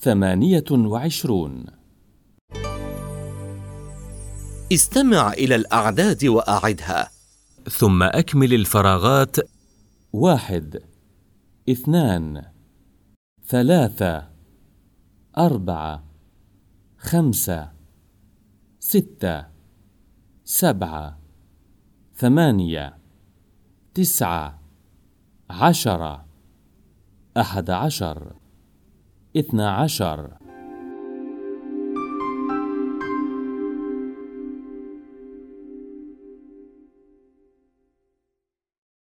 ثمانية وعشرون. استمع إلى الأعداد وأعدها. ثم أكمل الفراغات. واحد اثنان ثلاثة أربعة خمسة ستة سبعة ثمانية تسعة عشرة أحد عشر. اثنا عشر.